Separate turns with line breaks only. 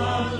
Hallelujah.